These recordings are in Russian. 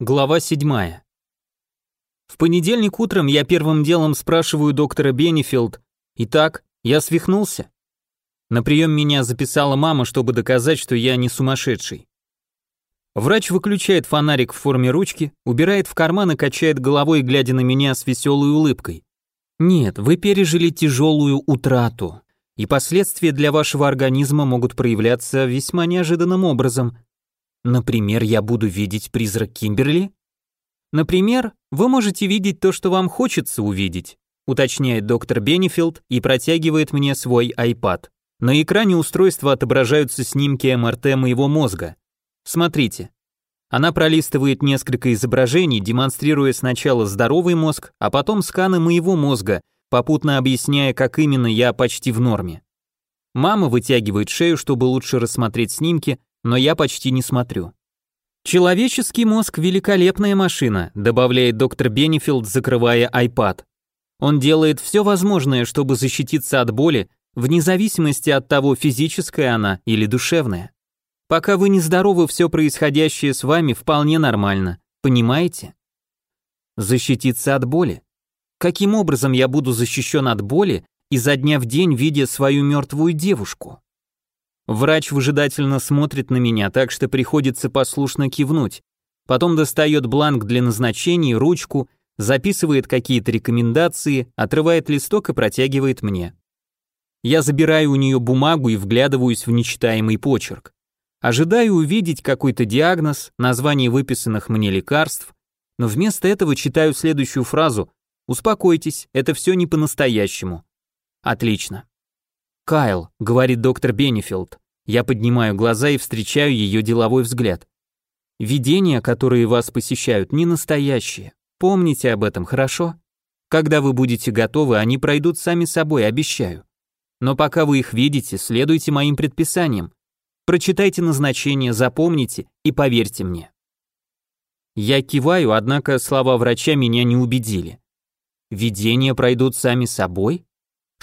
Глава 7. В понедельник утром я первым делом спрашиваю доктора Бенефилд, «Итак, я свихнулся?» На прием меня записала мама, чтобы доказать, что я не сумасшедший. Врач выключает фонарик в форме ручки, убирает в карман и качает головой, глядя на меня с веселой улыбкой. «Нет, вы пережили тяжелую утрату, и последствия для вашего организма могут проявляться весьма неожиданным образом. Например, я буду видеть призрак Кимберли? Например, вы можете видеть то, что вам хочется увидеть, уточняет доктор Бенефилд и протягивает мне свой iPad. На экране устройства отображаются снимки МРТ моего мозга. Смотрите. Она пролистывает несколько изображений, демонстрируя сначала здоровый мозг, а потом сканы моего мозга, попутно объясняя, как именно я почти в норме. Мама вытягивает шею, чтобы лучше рассмотреть снимки, но я почти не смотрю. Человеческий мозг – великолепная машина, добавляет доктор Бенефилд, закрывая iPad. Он делает все возможное, чтобы защититься от боли, вне зависимости от того, физическая она или душевная. Пока вы не здоровы, все происходящее с вами вполне нормально, понимаете? Защититься от боли. Каким образом я буду защищен от боли, изо дня в день видя свою мертвую девушку? Врач выжидательно смотрит на меня, так что приходится послушно кивнуть. Потом достает бланк для назначений, ручку, записывает какие-то рекомендации, отрывает листок и протягивает мне. Я забираю у нее бумагу и вглядываюсь в нечитаемый почерк. Ожидаю увидеть какой-то диагноз, название выписанных мне лекарств, но вместо этого читаю следующую фразу «Успокойтесь, это все не по-настоящему». Отлично. «Кайл», — говорит доктор Бенефилд. Я поднимаю глаза и встречаю ее деловой взгляд. «Видения, которые вас посещают, не настоящие. Помните об этом, хорошо? Когда вы будете готовы, они пройдут сами собой, обещаю. Но пока вы их видите, следуйте моим предписаниям. Прочитайте назначение, запомните и поверьте мне». Я киваю, однако слова врача меня не убедили. Видения пройдут сами собой?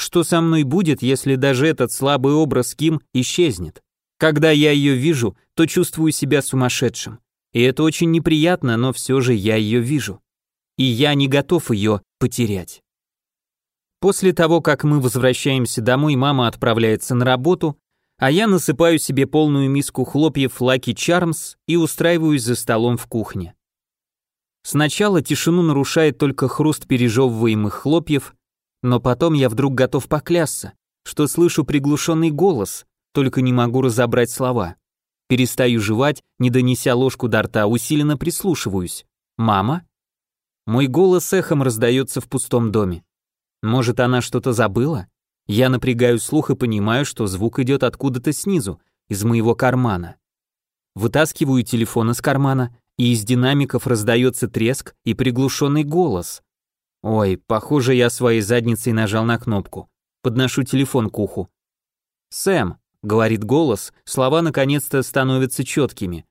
Что со мной будет, если даже этот слабый образ Ким исчезнет? Когда я ее вижу, то чувствую себя сумасшедшим. И это очень неприятно, но все же я ее вижу. И я не готов ее потерять. После того, как мы возвращаемся домой, мама отправляется на работу, а я насыпаю себе полную миску хлопьев Lucky Charms и устраиваюсь за столом в кухне. Сначала тишину нарушает только хруст пережевываемых хлопьев, но потом я вдруг готов поклясться, что слышу приглушенный голос, только не могу разобрать слова. Перестаю жевать, не донеся ложку до рта, усиленно прислушиваюсь. «Мама?» Мой голос эхом раздается в пустом доме. Может, она что-то забыла? Я напрягаю слух и понимаю, что звук идет откуда-то снизу, из моего кармана. Вытаскиваю телефон из кармана, и из динамиков раздается треск и приглушенный голос. Ой, похоже, я своей задницей нажал на кнопку. Подношу телефон к уху. «Сэм», — говорит голос, слова наконец-то становятся четкими.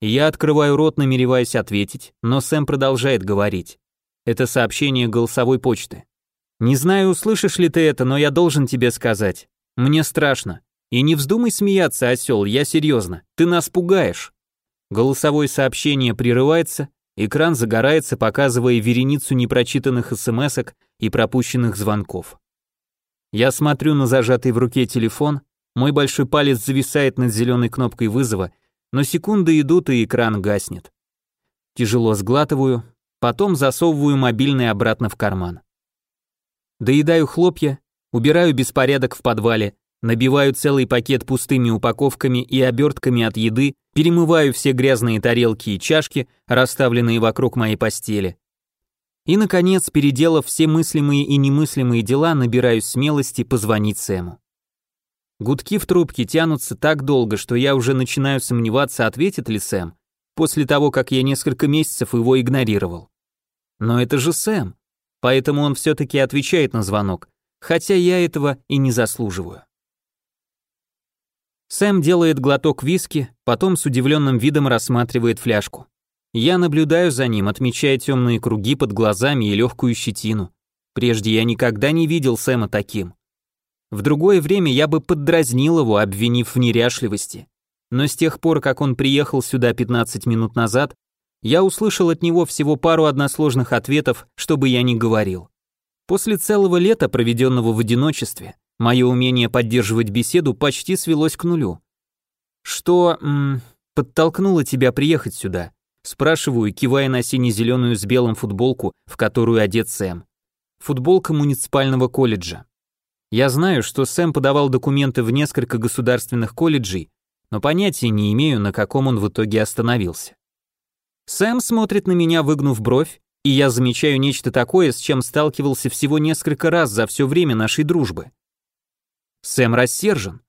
Я открываю рот, намереваясь ответить, но Сэм продолжает говорить. Это сообщение голосовой почты. «Не знаю, услышишь ли ты это, но я должен тебе сказать. Мне страшно. И не вздумай смеяться, осел, я серьезно. Ты нас пугаешь». Голосовое сообщение прерывается, Экран загорается, показывая вереницу непрочитанных смс и пропущенных звонков. Я смотрю на зажатый в руке телефон, мой большой палец зависает над зеленой кнопкой вызова, но секунды идут и экран гаснет. Тяжело сглатываю, потом засовываю мобильный обратно в карман. Доедаю хлопья, убираю беспорядок в подвале, набиваю целый пакет пустыми упаковками и обертками от еды, перемываю все грязные тарелки и чашки, расставленные вокруг моей постели. И, наконец, переделав все мыслимые и немыслимые дела, набираюсь смелости позвонить Сэму. Гудки в трубке тянутся так долго, что я уже начинаю сомневаться, ответит ли Сэм, после того, как я несколько месяцев его игнорировал. Но это же Сэм, поэтому он все-таки отвечает на звонок, хотя я этого и не заслуживаю. Сэм делает глоток виски, потом с удивленным видом рассматривает фляжку. Я наблюдаю за ним, отмечая темные круги под глазами и легкую щетину. Прежде я никогда не видел Сэма таким. В другое время я бы поддразнил его, обвинив в неряшливости. Но с тех пор, как он приехал сюда 15 минут назад, Я услышал от него всего пару односложных ответов, чтобы я не говорил. После целого лета, проведенного в одиночестве, мое умение поддерживать беседу почти свелось к нулю. Что м, подтолкнуло тебя приехать сюда? Спрашиваю, кивая на сине-зеленую с белым футболку, в которую одет Сэм. Футболка муниципального колледжа. Я знаю, что Сэм подавал документы в несколько государственных колледжей, но понятия не имею, на каком он в итоге остановился. Сэм смотрит на меня, выгнув бровь, и я замечаю нечто такое, с чем сталкивался всего несколько раз за все время нашей дружбы. Сэм рассержен.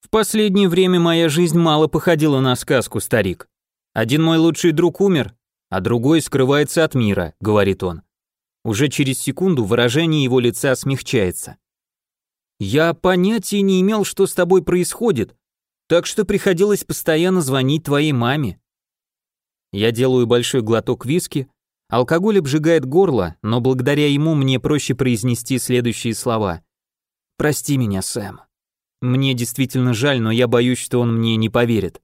В последнее время моя жизнь мало походила на сказку, старик. Один мой лучший друг умер, а другой скрывается от мира, говорит он. Уже через секунду выражение его лица смягчается. Я понятия не имел, что с тобой происходит, так что приходилось постоянно звонить твоей маме. Я делаю большой глоток виски, алкоголь обжигает горло, но благодаря ему мне проще произнести следующие слова. «Прости меня, Сэм. Мне действительно жаль, но я боюсь, что он мне не поверит.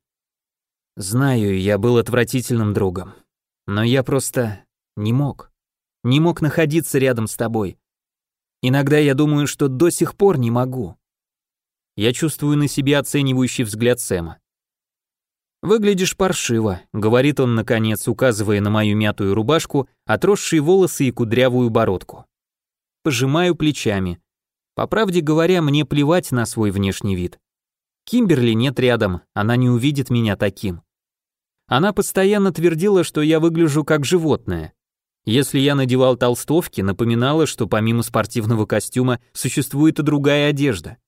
Знаю, я был отвратительным другом, но я просто не мог. Не мог находиться рядом с тобой. Иногда я думаю, что до сих пор не могу. Я чувствую на себе оценивающий взгляд Сэма. «Выглядишь паршиво», — говорит он, наконец, указывая на мою мятую рубашку, отросшие волосы и кудрявую бородку. Пожимаю плечами. По правде говоря, мне плевать на свой внешний вид. Кимберли нет рядом, она не увидит меня таким. Она постоянно твердила, что я выгляжу как животное. Если я надевал толстовки, напоминала, что помимо спортивного костюма существует и другая одежда.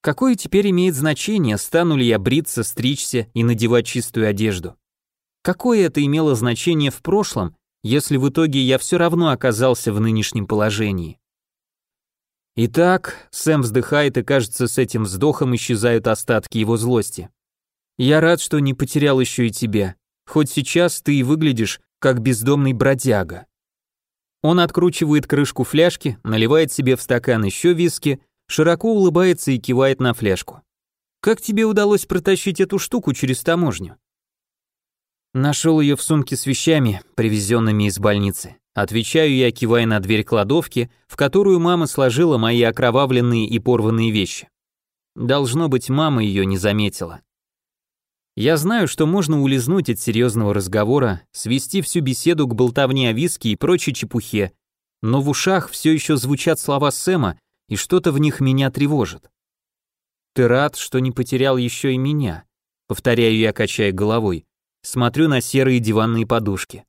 Какое теперь имеет значение, стану ли я бриться, стричься и надевать чистую одежду? Какое это имело значение в прошлом, если в итоге я все равно оказался в нынешнем положении? Итак, Сэм вздыхает и, кажется, с этим вздохом исчезают остатки его злости. Я рад, что не потерял еще и тебя. Хоть сейчас ты и выглядишь как бездомный бродяга. Он откручивает крышку фляжки, наливает себе в стакан еще виски, широко улыбается и кивает на фляжку. Как тебе удалось протащить эту штуку через таможню? Нашел ее в сумке с вещами, привезенными из больницы. Отвечаю я, кивая на дверь кладовки, в которую мама сложила мои окровавленные и порванные вещи. Должно быть, мама ее не заметила. Я знаю, что можно улизнуть от серьезного разговора, свести всю беседу к болтовне о виске и прочей чепухе, но в ушах все еще звучат слова Сэма, и что-то в них меня тревожит. Ты рад, что не потерял еще и меня? Повторяю я, качая головой. Смотрю на серые диванные подушки.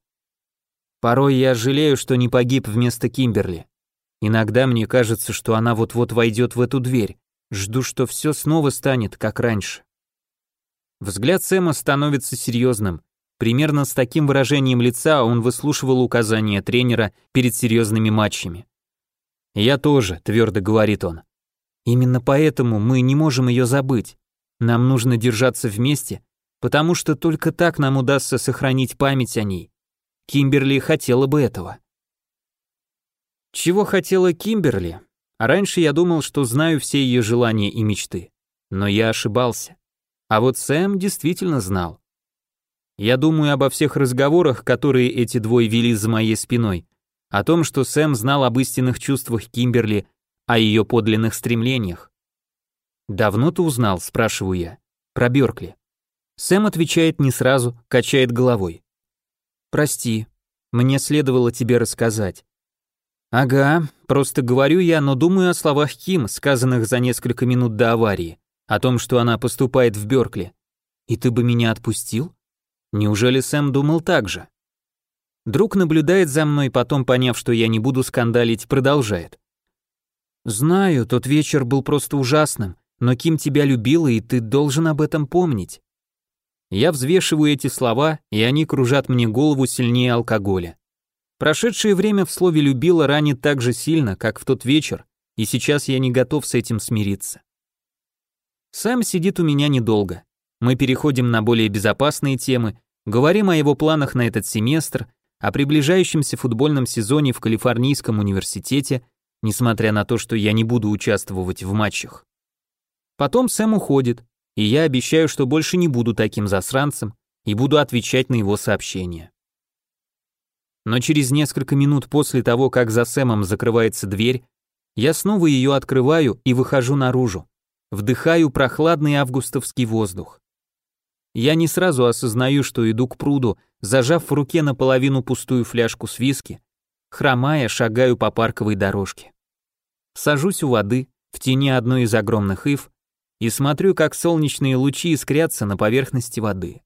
Порой я жалею, что не погиб вместо Кимберли. Иногда мне кажется, что она вот-вот войдет в эту дверь. Жду, что все снова станет, как раньше. Взгляд Сэма становится серьезным. Примерно с таким выражением лица он выслушивал указания тренера перед серьезными матчами. «Я тоже», — твердо говорит он. «Именно поэтому мы не можем ее забыть. Нам нужно держаться вместе, потому что только так нам удастся сохранить память о ней. Кимберли хотела бы этого». Чего хотела Кимберли? Раньше я думал, что знаю все ее желания и мечты. Но я ошибался. А вот Сэм действительно знал. Я думаю обо всех разговорах, которые эти двое вели за моей спиной, о том, что Сэм знал об истинных чувствах Кимберли, о ее подлинных стремлениях. «Давно ты узнал?» – спрашиваю я. «Про Бёркли». Сэм отвечает не сразу, качает головой. «Прости, мне следовало тебе рассказать». «Ага, просто говорю я, но думаю о словах Ким, сказанных за несколько минут до аварии о том, что она поступает в Бёркли. И ты бы меня отпустил? Неужели Сэм думал так же? Друг наблюдает за мной, потом, поняв, что я не буду скандалить, продолжает. Знаю, тот вечер был просто ужасным, но Ким тебя любила, и ты должен об этом помнить. Я взвешиваю эти слова, и они кружат мне голову сильнее алкоголя. Прошедшее время в слове «любила» ранит так же сильно, как в тот вечер, и сейчас я не готов с этим смириться. Сэм сидит у меня недолго. Мы переходим на более безопасные темы, говорим о его планах на этот семестр, о приближающемся футбольном сезоне в Калифорнийском университете, несмотря на то, что я не буду участвовать в матчах. Потом Сэм уходит, и я обещаю, что больше не буду таким засранцем и буду отвечать на его сообщения. Но через несколько минут после того, как за Сэмом закрывается дверь, я снова ее открываю и выхожу наружу. Вдыхаю прохладный августовский воздух. Я не сразу осознаю, что иду к пруду, зажав в руке наполовину пустую фляжку с виски, хромая, шагаю по парковой дорожке. Сажусь у воды, в тени одной из огромных ив, и смотрю, как солнечные лучи искрятся на поверхности воды.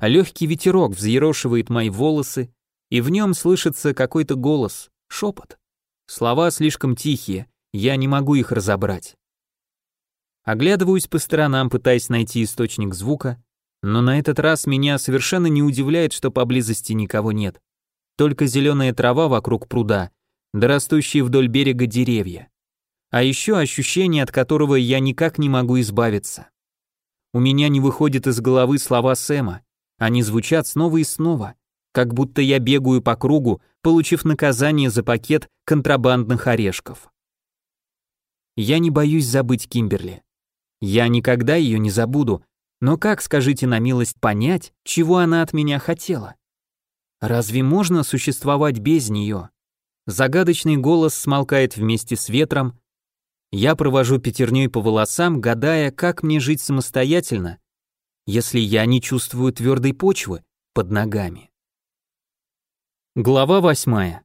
Легкий ветерок взъерошивает мои волосы, и в нем слышится какой-то голос, шепот. Слова слишком тихие, я не могу их разобрать. Оглядываюсь по сторонам, пытаясь найти источник звука, но на этот раз меня совершенно не удивляет, что поблизости никого нет. Только зеленая трава вокруг пруда, да растущие вдоль берега деревья. А еще ощущение, от которого я никак не могу избавиться. У меня не выходят из головы слова Сэма, они звучат снова и снова, как будто я бегаю по кругу, получив наказание за пакет контрабандных орешков. Я не боюсь забыть Кимберли. Я никогда ее не забуду, но как, скажите на милость, понять, чего она от меня хотела? Разве можно существовать без нее? Загадочный голос смолкает вместе с ветром. Я провожу пятерней по волосам, гадая, как мне жить самостоятельно, если я не чувствую твердой почвы под ногами. Глава восьмая.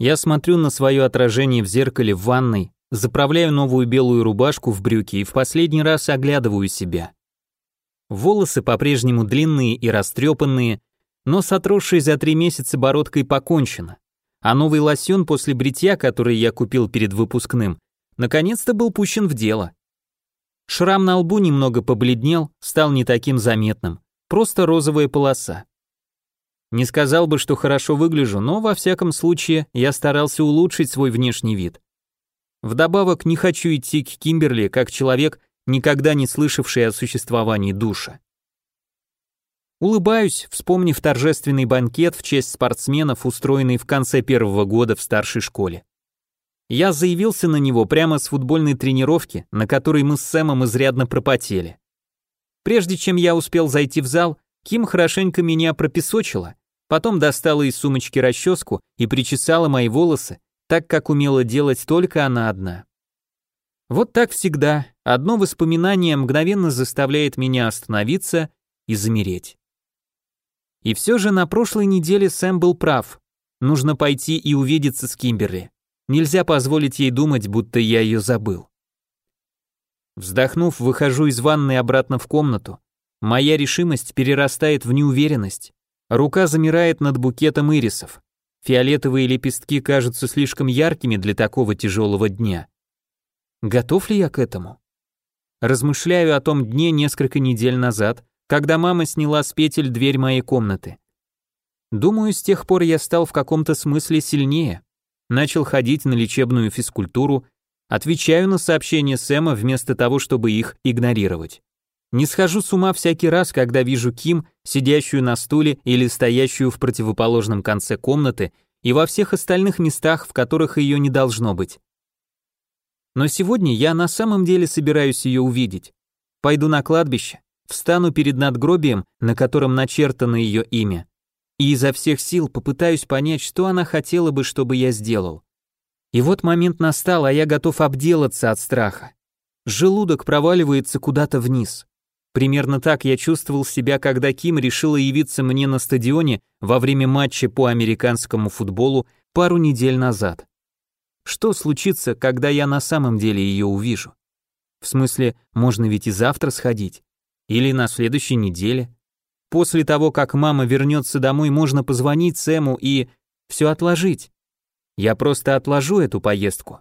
Я смотрю на свое отражение в зеркале в ванной, заправляю новую белую рубашку в брюки и в последний раз оглядываю себя. Волосы по-прежнему длинные и растрепанные, но с отросшей за три месяца бородкой покончено. А новый лосьон после бритья, который я купил перед выпускным, наконец-то был пущен в дело. Шрам на лбу немного побледнел, стал не таким заметным, просто розовая полоса. Не сказал бы, что хорошо выгляжу, но во всяком случае я старался улучшить свой внешний вид. Вдобавок не хочу идти к Кимберли как человек, никогда не слышавший о существовании душа. Улыбаюсь, вспомнив торжественный банкет в честь спортсменов, устроенный в конце первого года в старшей школе. Я заявился на него прямо с футбольной тренировки, на которой мы с Сэмом изрядно пропотели. Прежде чем я успел зайти в зал, Ким хорошенько меня пропесочила, потом достала из сумочки расческу и причесала мои волосы, так как умела делать только она одна. Вот так всегда, одно воспоминание мгновенно заставляет меня остановиться и замереть. И все же на прошлой неделе Сэм был прав. Нужно пойти и увидеться с Кимберли. Нельзя позволить ей думать, будто я ее забыл. Вздохнув, выхожу из ванной обратно в комнату. Моя решимость перерастает в неуверенность. Рука замирает над букетом ирисов. Фиолетовые лепестки кажутся слишком яркими для такого тяжелого дня. Готов ли я к этому? Размышляю о том дне несколько недель назад, когда мама сняла с петель дверь моей комнаты. Думаю, с тех пор я стал в каком-то смысле сильнее. Начал ходить на лечебную физкультуру, отвечаю на сообщения Сэма вместо того, чтобы их игнорировать. Не схожу с ума всякий раз, когда вижу Ким, сидящую на стуле или стоящую в противоположном конце комнаты и во всех остальных местах, в которых ее не должно быть. Но сегодня я на самом деле собираюсь ее увидеть. Пойду на кладбище, встану перед надгробием, на котором начертано ее имя, и изо всех сил попытаюсь понять, что она хотела бы, чтобы я сделал. И вот момент настал, а я готов обделаться от страха. Желудок проваливается куда-то вниз. Примерно так я чувствовал себя, когда Ким решила явиться мне на стадионе во время матча по американскому футболу пару недель назад. Что случится, когда я на самом деле ее увижу? В смысле, можно ведь и завтра сходить. Или на следующей неделе. После того, как мама вернется домой, можно позвонить Сэму и все отложить. Я просто отложу эту поездку.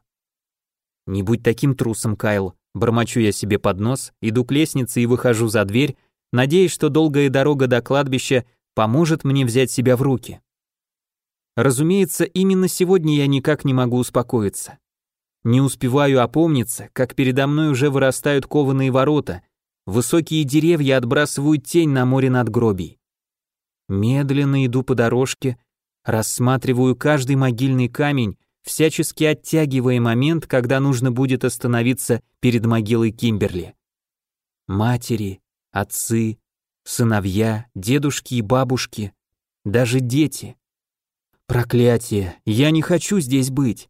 Не будь таким трусом, Кайл. Бормочу я себе под нос, иду к лестнице и выхожу за дверь, надеясь, что долгая дорога до кладбища поможет мне взять себя в руки. Разумеется, именно сегодня я никак не могу успокоиться. Не успеваю опомниться, как передо мной уже вырастают кованые ворота, высокие деревья отбрасывают тень на море надгробий. Медленно иду по дорожке, рассматриваю каждый могильный камень, всячески оттягивая момент, когда нужно будет остановиться перед могилой Кимберли. Матери, отцы, сыновья, дедушки и бабушки, даже дети. Проклятие, я не хочу здесь быть.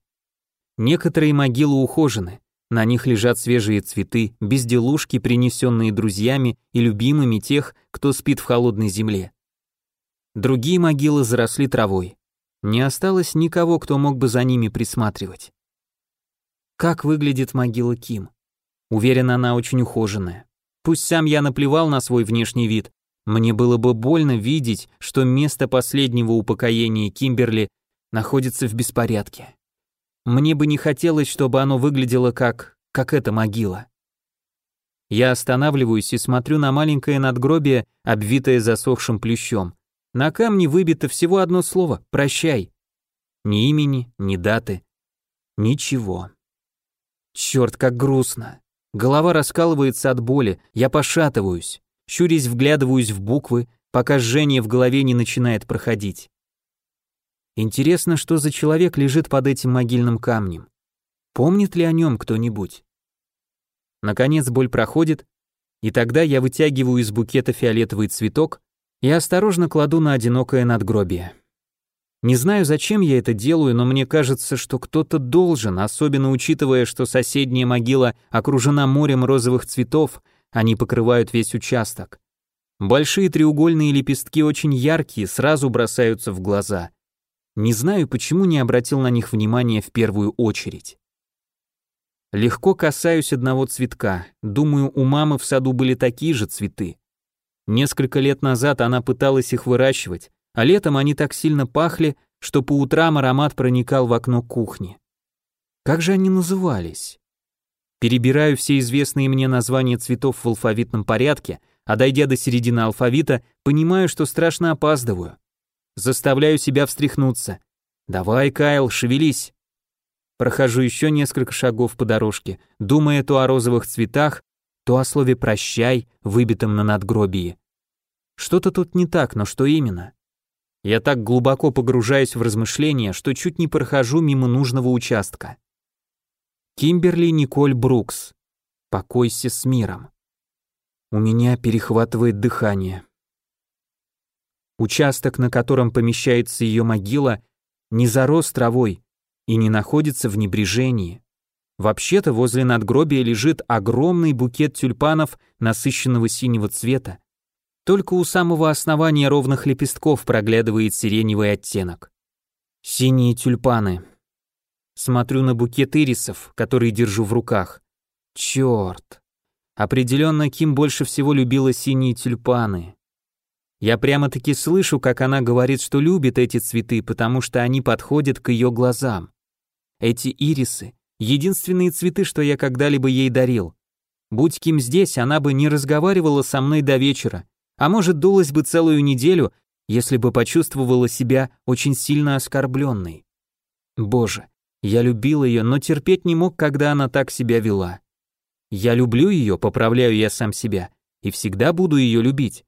Некоторые могилы ухожены, на них лежат свежие цветы, безделушки, принесенные друзьями и любимыми тех, кто спит в холодной земле. Другие могилы заросли травой. Не осталось никого, кто мог бы за ними присматривать. Как выглядит могила Ким? Уверен, она очень ухоженная. Пусть сам я наплевал на свой внешний вид, мне было бы больно видеть, что место последнего упокоения Кимберли находится в беспорядке. Мне бы не хотелось, чтобы оно выглядело как... как эта могила. Я останавливаюсь и смотрю на маленькое надгробие, обвитое засохшим плющом. На камне выбито всего одно слово «прощай». Ни имени, ни даты. Ничего. Черт, как грустно. Голова раскалывается от боли, я пошатываюсь. Щурясь вглядываюсь в буквы, пока жжение в голове не начинает проходить. Интересно, что за человек лежит под этим могильным камнем. Помнит ли о нем кто-нибудь? Наконец боль проходит, и тогда я вытягиваю из букета фиолетовый цветок и осторожно кладу на одинокое надгробие. Не знаю, зачем я это делаю, но мне кажется, что кто-то должен, особенно учитывая, что соседняя могила окружена морем розовых цветов, они покрывают весь участок. Большие треугольные лепестки очень яркие, сразу бросаются в глаза. Не знаю, почему не обратил на них внимания в первую очередь. Легко касаюсь одного цветка. Думаю, у мамы в саду были такие же цветы. Несколько лет назад она пыталась их выращивать, а летом они так сильно пахли, что по утрам аромат проникал в окно кухни. Как же они назывались? Перебираю все известные мне названия цветов в алфавитном порядке, а дойдя до середины алфавита, понимаю, что страшно опаздываю. Заставляю себя встряхнуться. «Давай, Кайл, шевелись!» Прохожу еще несколько шагов по дорожке, думая то о розовых цветах, то о слове «прощай», выбитом на надгробии. Что-то тут не так, но что именно? Я так глубоко погружаюсь в размышления, что чуть не прохожу мимо нужного участка. Кимберли Николь Брукс. Покойся с миром. У меня перехватывает дыхание. Участок, на котором помещается ее могила, не зарос травой и не находится в небрежении. Вообще-то возле надгробия лежит огромный букет тюльпанов насыщенного синего цвета. Только у самого основания ровных лепестков проглядывает сиреневый оттенок. Синие тюльпаны. Смотрю на букет ирисов, который держу в руках. Черт. Определенно, Ким больше всего любила синие тюльпаны. Я прямо-таки слышу, как она говорит, что любит эти цветы, потому что они подходят к ее глазам. Эти ирисы — единственные цветы, что я когда-либо ей дарил. Будь Ким здесь, она бы не разговаривала со мной до вечера, а может, дулась бы целую неделю, если бы почувствовала себя очень сильно оскорбленной. Боже, я любил ее, но терпеть не мог, когда она так себя вела. Я люблю ее, поправляю я сам себя, и всегда буду ее любить.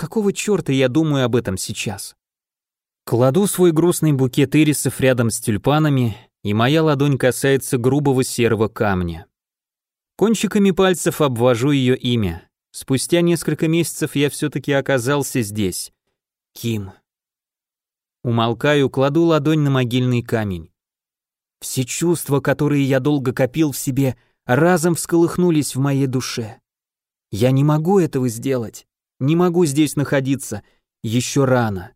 Какого черта я думаю об этом сейчас? Кладу свой грустный букет ирисов рядом с тюльпанами, и моя ладонь касается грубого серого камня. Кончиками пальцев обвожу ее имя. Спустя несколько месяцев я все-таки оказался здесь. Ким. Умолкаю, кладу ладонь на могильный камень. Все чувства, которые я долго копил в себе, разом всколыхнулись в моей душе. Я не могу этого сделать, не могу здесь находиться, еще рано.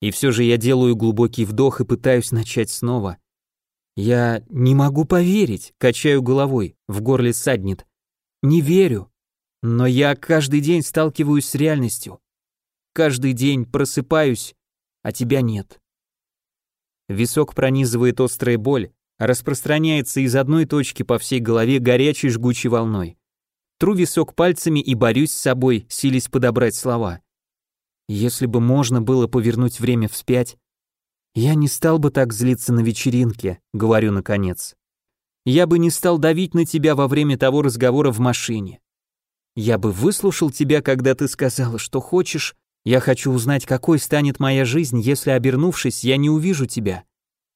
И все же я делаю глубокий вдох и пытаюсь начать снова. Я не могу поверить, качаю головой, в горле саднет. Не верю. Но я каждый день сталкиваюсь с реальностью. Каждый день просыпаюсь, а тебя нет. Висок пронизывает острая боль, распространяется из одной точки по всей голове горячей жгучей волной. Тру висок пальцами и борюсь с собой, силясь подобрать слова. Если бы можно было повернуть время вспять, я не стал бы так злиться на вечеринке, говорю наконец. Я бы не стал давить на тебя во время того разговора в машине. Я бы выслушал тебя, когда ты сказала, что хочешь, я хочу узнать, какой станет моя жизнь, если, обернувшись, я не увижу тебя.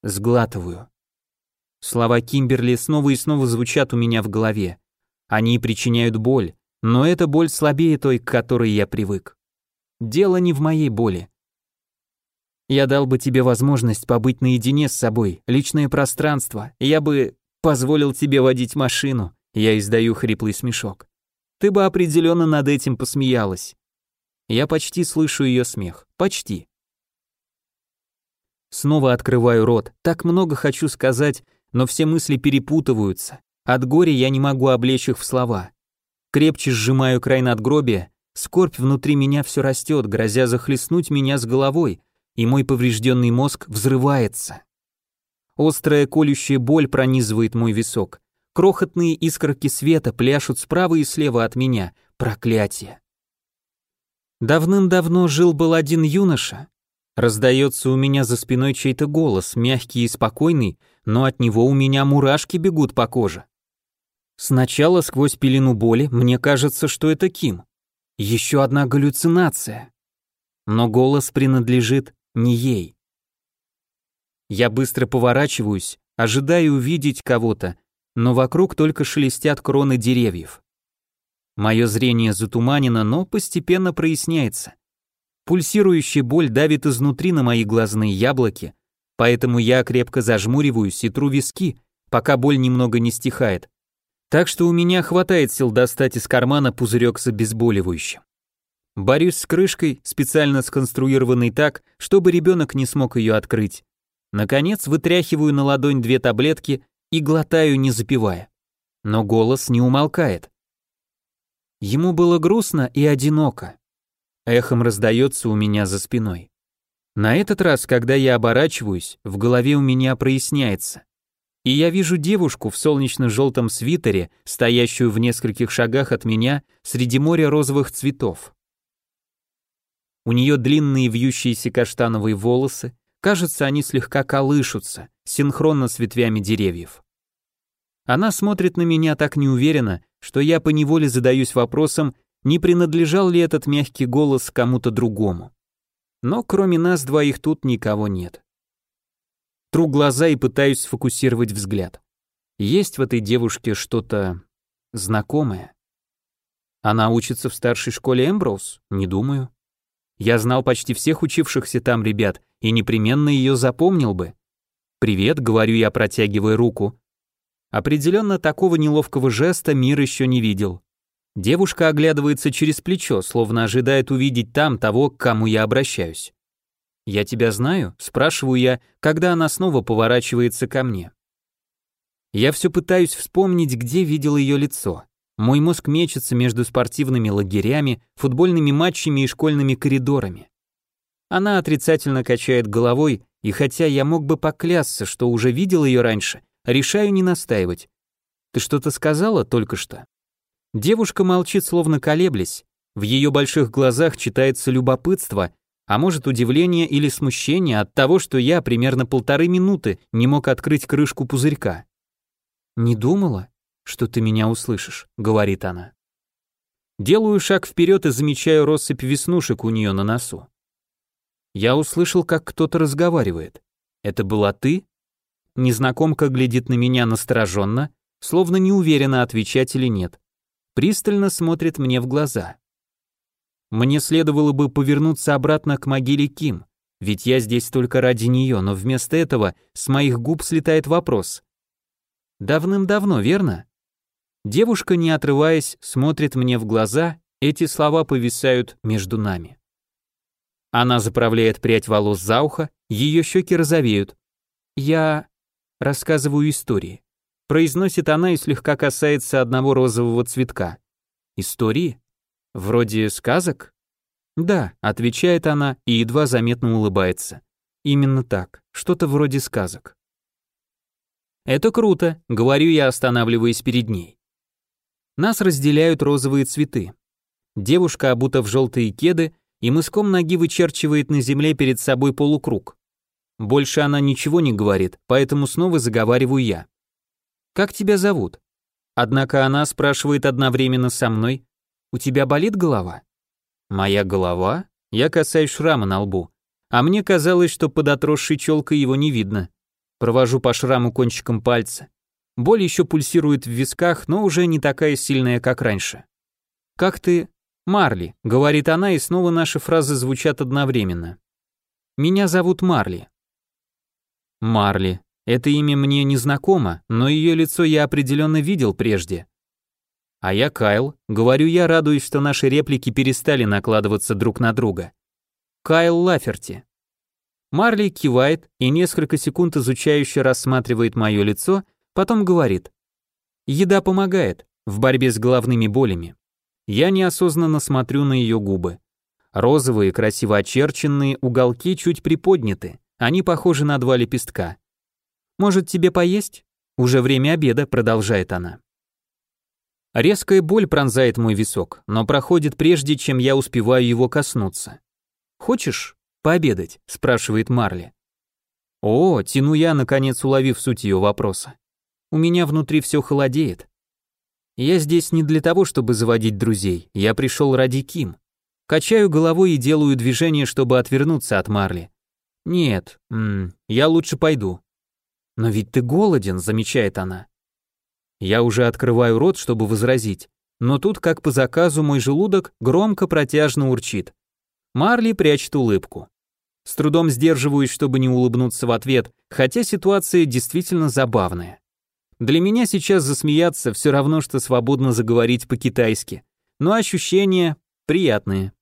Сглатываю. Слова Кимберли снова и снова звучат у меня в голове. Они причиняют боль, но эта боль слабее той, к которой я привык. Дело не в моей боли. Я дал бы тебе возможность побыть наедине с собой, личное пространство. Я бы позволил тебе водить машину. Я издаю хриплый смешок. Ты бы определенно над этим посмеялась. Я почти слышу ее смех. Почти. Снова открываю рот. Так много хочу сказать, но все мысли перепутываются. От горя я не могу облечь их в слова. Крепче сжимаю край надгробия, скорбь внутри меня все растет, грозя захлестнуть меня с головой, и мой поврежденный мозг взрывается. Острая колющая боль пронизывает мой висок. Крохотные искорки света пляшут справа и слева от меня. Проклятие. Давным-давно жил-был один юноша. Раздается у меня за спиной чей-то голос, мягкий и спокойный, но от него у меня мурашки бегут по коже. Сначала сквозь пелену боли мне кажется, что это Ким. Еще одна галлюцинация. Но голос принадлежит не ей. Я быстро поворачиваюсь, ожидая увидеть кого-то, но вокруг только шелестят кроны деревьев. Мое зрение затуманено, но постепенно проясняется. Пульсирующая боль давит изнутри на мои глазные яблоки, поэтому я крепко зажмуриваюсь и тру виски, пока боль немного не стихает. Так что у меня хватает сил достать из кармана пузырек с обезболивающим. Борюсь с крышкой, специально сконструированной так, чтобы ребенок не смог ее открыть. Наконец вытряхиваю на ладонь две таблетки и глотаю, не запивая. Но голос не умолкает. Ему было грустно и одиноко. Эхом раздается у меня за спиной. На этот раз, когда я оборачиваюсь, в голове у меня проясняется и я вижу девушку в солнечно-желтом свитере, стоящую в нескольких шагах от меня среди моря розовых цветов. У нее длинные вьющиеся каштановые волосы, кажется, они слегка колышутся, синхронно с ветвями деревьев. Она смотрит на меня так неуверенно, что я поневоле задаюсь вопросом, не принадлежал ли этот мягкий голос кому-то другому. Но кроме нас двоих тут никого нет. Тру глаза и пытаюсь сфокусировать взгляд. Есть в этой девушке что-то знакомое. Она учится в старшей школе Эмброуз? Не думаю. Я знал почти всех учившихся там ребят и непременно ее запомнил бы. «Привет», — говорю я, протягивая руку. Определенно такого неловкого жеста мир еще не видел. Девушка оглядывается через плечо, словно ожидает увидеть там того, к кому я обращаюсь. «Я тебя знаю?» – спрашиваю я, когда она снова поворачивается ко мне. Я все пытаюсь вспомнить, где видел ее лицо. Мой мозг мечется между спортивными лагерями, футбольными матчами и школьными коридорами. Она отрицательно качает головой, и хотя я мог бы поклясться, что уже видел ее раньше, решаю не настаивать. «Ты что-то сказала только что?» Девушка молчит, словно колеблясь. В ее больших глазах читается любопытство, а может удивление или смущение от того, что я примерно полторы минуты не мог открыть крышку пузырька. «Не думала, что ты меня услышишь», — говорит она. Делаю шаг вперед и замечаю россыпь веснушек у нее на носу. Я услышал, как кто-то разговаривает. «Это была ты?» Незнакомка глядит на меня настороженно, словно не уверена, отвечать или нет. Пристально смотрит мне в глаза. Мне следовало бы повернуться обратно к могиле Ким, ведь я здесь только ради нее, но вместо этого с моих губ слетает вопрос. Давным-давно, верно? Девушка, не отрываясь, смотрит мне в глаза, эти слова повисают между нами. Она заправляет прядь волос за ухо, ее щеки розовеют. Я рассказываю истории. Произносит она и слегка касается одного розового цветка. Истории? Вроде сказок? Да, отвечает она и едва заметно улыбается. Именно так, что-то вроде сказок. Это круто, говорю я, останавливаясь перед ней. Нас разделяют розовые цветы. Девушка обута в желтые кеды и мыском ноги вычерчивает на земле перед собой полукруг. Больше она ничего не говорит, поэтому снова заговариваю я. «Как тебя зовут?» Однако она спрашивает одновременно со мной, у тебя болит голова? Моя голова? Я касаюсь шрама на лбу. А мне казалось, что под отросшей челкой его не видно. Провожу по шраму кончиком пальца. Боль еще пульсирует в висках, но уже не такая сильная, как раньше. «Как ты...» «Марли», — говорит она, и снова наши фразы звучат одновременно. Меня зовут Марли. Марли. Это имя мне не знакомо, но ее лицо я определенно видел прежде. А я Кайл. Говорю я, радуюсь, что наши реплики перестали накладываться друг на друга. Кайл Лаферти. Марли кивает и несколько секунд изучающе рассматривает мое лицо, потом говорит. Еда помогает в борьбе с головными болями. Я неосознанно смотрю на ее губы. Розовые, красиво очерченные, уголки чуть приподняты. Они похожи на два лепестка. «Может, тебе поесть?» «Уже время обеда», — продолжает она. Резкая боль пронзает мой висок, но проходит прежде, чем я успеваю его коснуться. «Хочешь пообедать?» — спрашивает Марли. О, тяну я, наконец уловив суть ее вопроса. У меня внутри все холодеет. Я здесь не для того, чтобы заводить друзей, я пришел ради Ким. Качаю головой и делаю движение, чтобы отвернуться от Марли. Нет, м -м, я лучше пойду. Но ведь ты голоден, замечает она. Я уже открываю рот, чтобы возразить, но тут, как по заказу, мой желудок громко протяжно урчит. Марли прячет улыбку. С трудом сдерживаюсь, чтобы не улыбнуться в ответ, хотя ситуация действительно забавная. Для меня сейчас засмеяться все равно, что свободно заговорить по-китайски. Но ощущения приятные.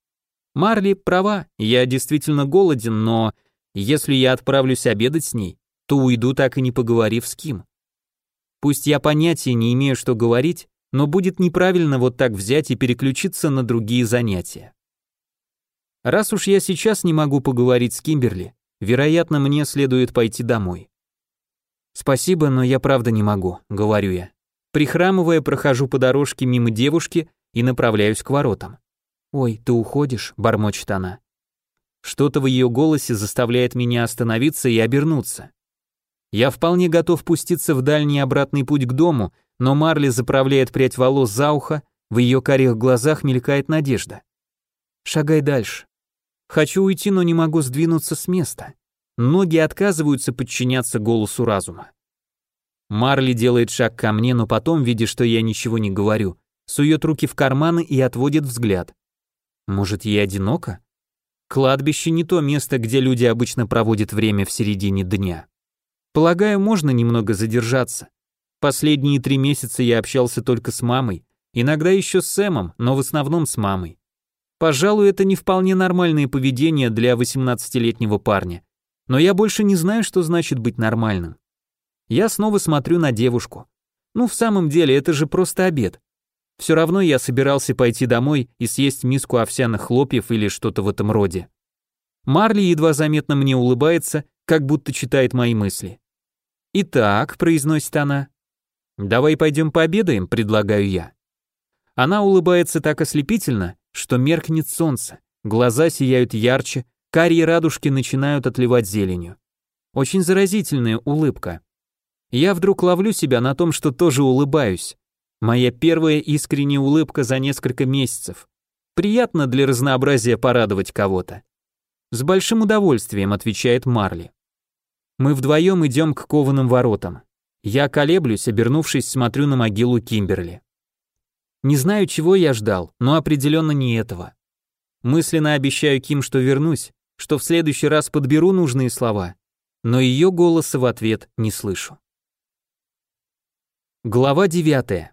Марли права, я действительно голоден, но если я отправлюсь обедать с ней, то уйду так и не поговорив с Ким. Пусть я понятия не имею, что говорить, но будет неправильно вот так взять и переключиться на другие занятия. Раз уж я сейчас не могу поговорить с Кимберли, вероятно, мне следует пойти домой. «Спасибо, но я правда не могу», — говорю я. Прихрамывая, прохожу по дорожке мимо девушки и направляюсь к воротам. «Ой, ты уходишь?» — бормочет она. Что-то в ее голосе заставляет меня остановиться и обернуться. Я вполне готов пуститься в дальний обратный путь к дому, но Марли заправляет прядь волос за ухо, в ее карих глазах мелькает надежда. «Шагай дальше. Хочу уйти, но не могу сдвинуться с места. Ноги отказываются подчиняться голосу разума. Марли делает шаг ко мне, но потом, видя, что я ничего не говорю, сует руки в карманы и отводит взгляд. Может, ей одиноко? Кладбище не то место, где люди обычно проводят время в середине дня. Полагаю, можно немного задержаться. Последние три месяца я общался только с мамой, иногда еще с Сэмом, но в основном с мамой. Пожалуй, это не вполне нормальное поведение для 18-летнего парня, но я больше не знаю, что значит быть нормальным. Я снова смотрю на девушку. Ну, в самом деле, это же просто обед. Все равно я собирался пойти домой и съесть миску овсяных хлопьев или что-то в этом роде. Марли едва заметно мне улыбается, как будто читает мои мысли. «Итак», — произносит она, — «давай пойдем пообедаем», — предлагаю я. Она улыбается так ослепительно, что меркнет солнце, глаза сияют ярче, Карие радужки начинают отливать зеленью. Очень заразительная улыбка. Я вдруг ловлю себя на том, что тоже улыбаюсь. Моя первая искренняя улыбка за несколько месяцев. Приятно для разнообразия порадовать кого-то. С большим удовольствием, отвечает Марли. Мы вдвоем идем к кованым воротам. Я колеблюсь, обернувшись, смотрю на могилу Кимберли. Не знаю, чего я ждал, но определенно не этого. Мысленно обещаю Ким, что вернусь, что в следующий раз подберу нужные слова, но ее голоса в ответ не слышу. Глава 9.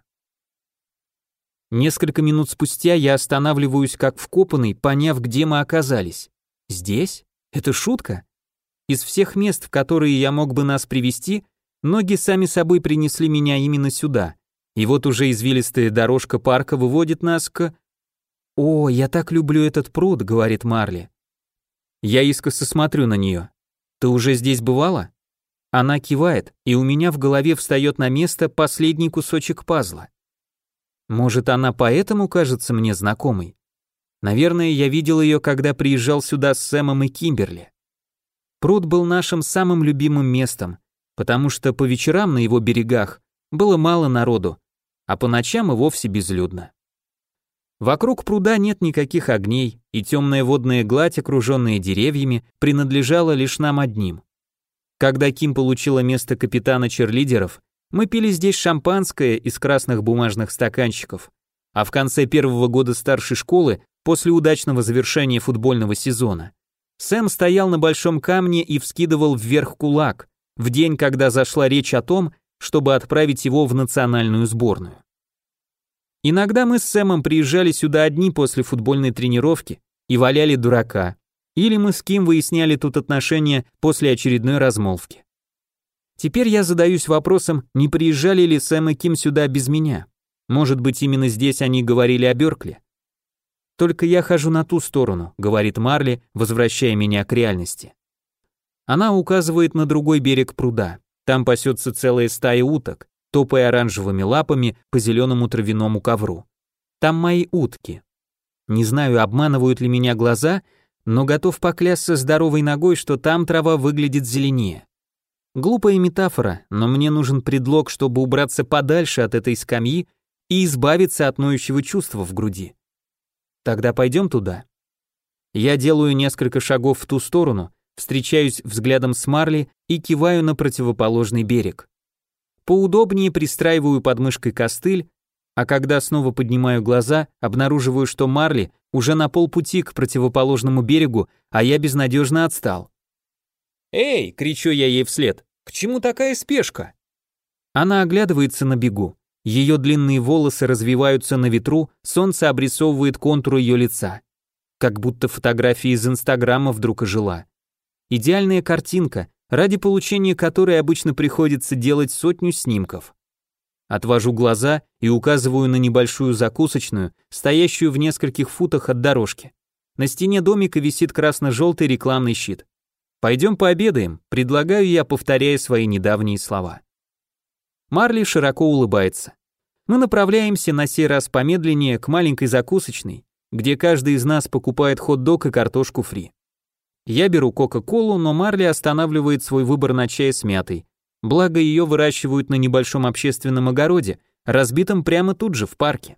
Несколько минут спустя я останавливаюсь как вкопанный, поняв, где мы оказались. Здесь? Это шутка? Из всех мест, в которые я мог бы нас привести, ноги сами собой принесли меня именно сюда. И вот уже извилистая дорожка парка выводит нас к... «О, я так люблю этот пруд», — говорит Марли. Я искоса смотрю на нее. «Ты уже здесь бывала?» Она кивает, и у меня в голове встает на место последний кусочек пазла. Может, она поэтому кажется мне знакомой? Наверное, я видел ее, когда приезжал сюда с Сэмом и Кимберли. Пруд был нашим самым любимым местом, потому что по вечерам на его берегах было мало народу, а по ночам и вовсе безлюдно. Вокруг пруда нет никаких огней, и темная водная гладь, окруженная деревьями, принадлежала лишь нам одним. Когда Ким получила место капитана черлидеров, мы пили здесь шампанское из красных бумажных стаканчиков, а в конце первого года старшей школы, после удачного завершения футбольного сезона, Сэм стоял на большом камне и вскидывал вверх кулак, в день, когда зашла речь о том, чтобы отправить его в национальную сборную. Иногда мы с Сэмом приезжали сюда одни после футбольной тренировки и валяли дурака, или мы с Ким выясняли тут отношения после очередной размолвки. Теперь я задаюсь вопросом, не приезжали ли Сэм и Ким сюда без меня. Может быть, именно здесь они говорили о Бёркли. Только я хожу на ту сторону, говорит Марли, возвращая меня к реальности. Она указывает на другой берег пруда. Там пасется целая стая уток, топая оранжевыми лапами по зеленому травяному ковру. Там мои утки. Не знаю, обманывают ли меня глаза, но готов поклясться здоровой ногой, что там трава выглядит зеленее. Глупая метафора, но мне нужен предлог, чтобы убраться подальше от этой скамьи и избавиться от ноющего чувства в груди. Тогда пойдем туда. Я делаю несколько шагов в ту сторону, встречаюсь взглядом с Марли и киваю на противоположный берег. Поудобнее пристраиваю под мышкой костыль, а когда снова поднимаю глаза, обнаруживаю, что Марли уже на полпути к противоположному берегу, а я безнадежно отстал. «Эй!» — кричу я ей вслед. «К чему такая спешка?» Она оглядывается на бегу. Ее длинные волосы развиваются на ветру, солнце обрисовывает контур ее лица. Как будто фотография из Инстаграма вдруг ожила. Идеальная картинка, ради получения которой обычно приходится делать сотню снимков. Отвожу глаза и указываю на небольшую закусочную, стоящую в нескольких футах от дорожки. На стене домика висит красно-желтый рекламный щит. «Пойдем пообедаем», предлагаю я, повторяя свои недавние слова. Марли широко улыбается. Мы направляемся на сей раз помедленнее к маленькой закусочной, где каждый из нас покупает хот-дог и картошку фри. Я беру Кока-Колу, но Марли останавливает свой выбор на чай с мятой. Благо ее выращивают на небольшом общественном огороде, разбитом прямо тут же в парке.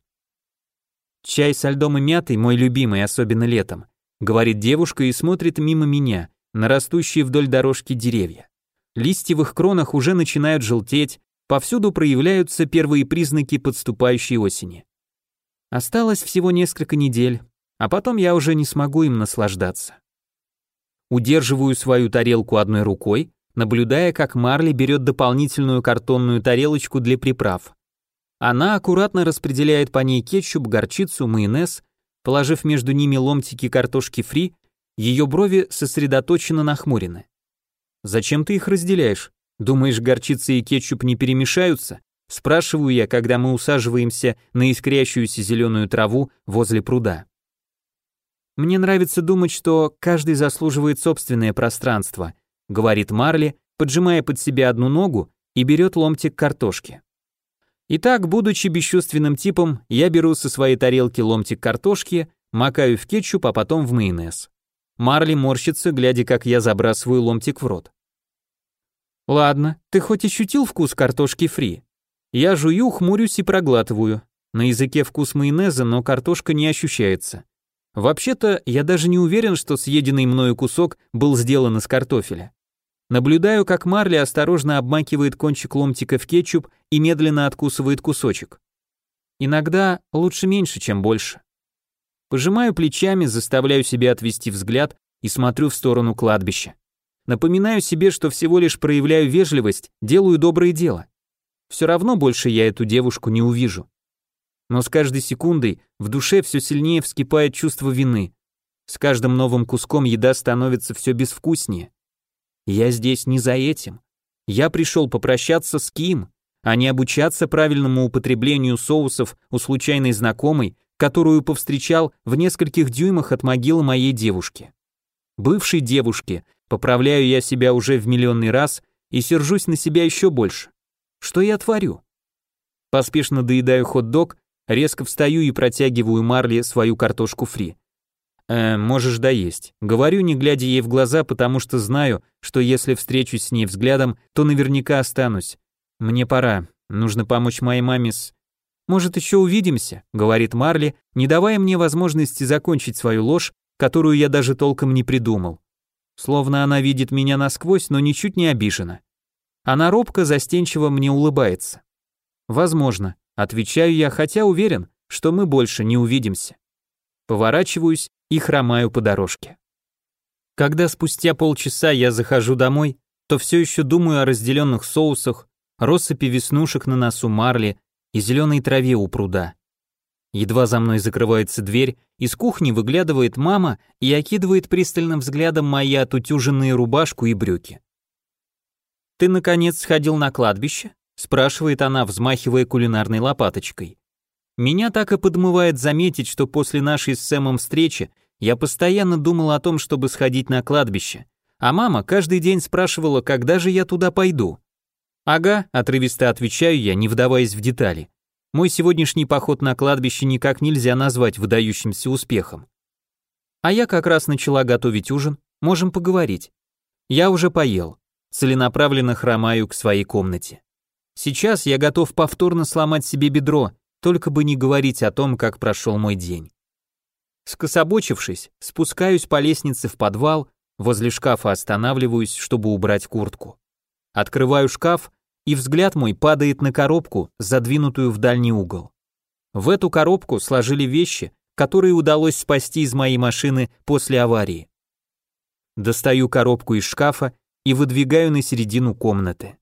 Чай со льдом и мятой мой любимый, особенно летом, говорит девушка и смотрит мимо меня, на растущие вдоль дорожки деревья. Листья в их кронах уже начинают желтеть, повсюду проявляются первые признаки подступающей осени. Осталось всего несколько недель, а потом я уже не смогу им наслаждаться. Удерживаю свою тарелку одной рукой, наблюдая, как Марли берет дополнительную картонную тарелочку для приправ. Она аккуратно распределяет по ней кетчуп, горчицу, майонез, положив между ними ломтики картошки фри ее брови сосредоточенно нахмурены. «Зачем ты их разделяешь? Думаешь, горчица и кетчуп не перемешаются?» Спрашиваю я, когда мы усаживаемся на искрящуюся зеленую траву возле пруда. «Мне нравится думать, что каждый заслуживает собственное пространство», говорит Марли, поджимая под себя одну ногу и берет ломтик картошки. Итак, будучи бесчувственным типом, я беру со своей тарелки ломтик картошки, макаю в кетчуп, а потом в майонез. Марли морщится, глядя, как я забрасываю ломтик в рот. Ладно, ты хоть ощутил вкус картошки фри? Я жую, хмурюсь и проглатываю. На языке вкус майонеза, но картошка не ощущается. Вообще-то, я даже не уверен, что съеденный мною кусок был сделан из картофеля. Наблюдаю, как Марли осторожно обмакивает кончик ломтика в кетчуп и медленно откусывает кусочек. Иногда лучше меньше, чем больше. Пожимаю плечами, заставляю себя отвести взгляд и смотрю в сторону кладбища. Напоминаю себе, что всего лишь проявляю вежливость, делаю доброе дело. Все равно больше я эту девушку не увижу. Но с каждой секундой в душе все сильнее вскипает чувство вины. С каждым новым куском еда становится все безвкуснее. Я здесь не за этим. Я пришел попрощаться с Ким, а не обучаться правильному употреблению соусов у случайной знакомой, которую повстречал в нескольких дюймах от могилы моей девушки. Бывшей девушки, поправляю я себя уже в миллионный раз и сержусь на себя еще больше. Что я творю? Поспешно доедаю хот-дог, резко встаю и протягиваю Марли свою картошку фри. «Э, можешь доесть. Говорю, не глядя ей в глаза, потому что знаю, что если встречусь с ней взглядом, то наверняка останусь. Мне пора. Нужно помочь моей маме с... «Может, еще увидимся», — говорит Марли, не давая мне возможности закончить свою ложь, которую я даже толком не придумал. Словно она видит меня насквозь, но ничуть не обижена. Она робко, застенчиво мне улыбается. «Возможно», — отвечаю я, хотя уверен, что мы больше не увидимся. Поворачиваюсь и хромаю по дорожке. Когда спустя полчаса я захожу домой, то все еще думаю о разделенных соусах, россыпи веснушек на носу марли и зеленой траве у пруда. Едва за мной закрывается дверь, из кухни выглядывает мама и окидывает пристальным взглядом мои отутюженные рубашку и брюки. «Ты, наконец, сходил на кладбище?» — спрашивает она, взмахивая кулинарной лопаточкой. Меня так и подмывает заметить, что после нашей с Сэмом встречи я постоянно думал о том, чтобы сходить на кладбище, а мама каждый день спрашивала, когда же я туда пойду. «Ага», — отрывисто отвечаю я, не вдаваясь в детали. Мой сегодняшний поход на кладбище никак нельзя назвать выдающимся успехом. А я как раз начала готовить ужин, можем поговорить. Я уже поел, целенаправленно хромаю к своей комнате. Сейчас я готов повторно сломать себе бедро, только бы не говорить о том, как прошел мой день. Скособочившись, спускаюсь по лестнице в подвал, возле шкафа останавливаюсь, чтобы убрать куртку. Открываю шкаф, и взгляд мой падает на коробку, задвинутую в дальний угол. В эту коробку сложили вещи, которые удалось спасти из моей машины после аварии. Достаю коробку из шкафа и выдвигаю на середину комнаты.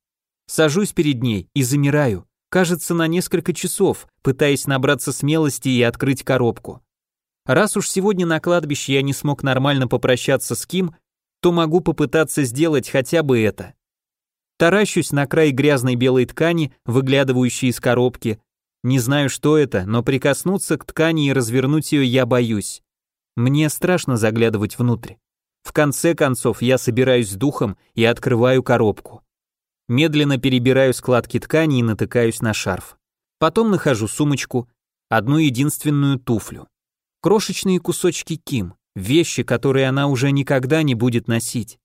Сажусь перед ней и замираю, кажется, на несколько часов, пытаясь набраться смелости и открыть коробку. Раз уж сегодня на кладбище я не смог нормально попрощаться с Ким, то могу попытаться сделать хотя бы это. Таращусь на край грязной белой ткани, выглядывающей из коробки. Не знаю, что это, но прикоснуться к ткани и развернуть ее я боюсь. Мне страшно заглядывать внутрь. В конце концов, я собираюсь духом и открываю коробку. Медленно перебираю складки ткани и натыкаюсь на шарф. Потом нахожу сумочку, одну единственную туфлю. Крошечные кусочки Ким, вещи, которые она уже никогда не будет носить.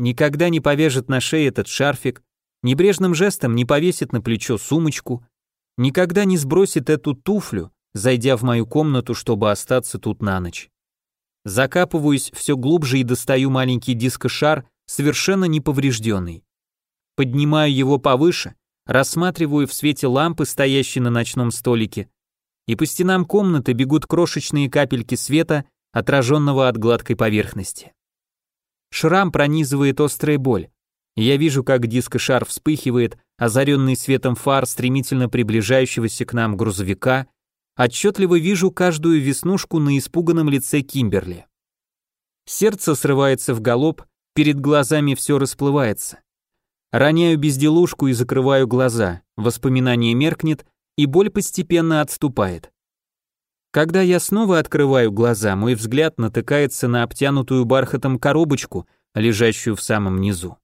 Никогда не повяжет на шее этот шарфик, небрежным жестом не повесит на плечо сумочку, никогда не сбросит эту туфлю, зайдя в мою комнату, чтобы остаться тут на ночь. Закапываюсь все глубже и достаю маленький дискошар, совершенно неповрежденный поднимаю его повыше, рассматриваю в свете лампы, стоящей на ночном столике, и по стенам комнаты бегут крошечные капельки света, отраженного от гладкой поверхности. Шрам пронизывает острая боль. Я вижу, как диско-шар вспыхивает, озаренный светом фар стремительно приближающегося к нам грузовика, отчетливо вижу каждую веснушку на испуганном лице Кимберли. Сердце срывается в галоп, перед глазами все расплывается. Роняю безделушку и закрываю глаза, воспоминание меркнет, и боль постепенно отступает. Когда я снова открываю глаза, мой взгляд натыкается на обтянутую бархатом коробочку, лежащую в самом низу.